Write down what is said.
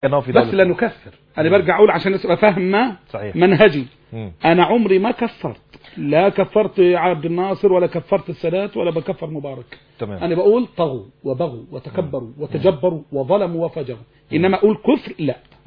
في بس لا نكفر أنا برجع أقول عشان الناس تبقى فاهمه منهجي. مم. أنا عمري ما كفرت. لا كفرت عبد الناصر ولا كفرت السادات ولا بكفر مبارك. تمام. أنا بقول طغوا وبغوا وتكبروا وتجبروا وظلموا وفجروا. إنما أقول كفر لا.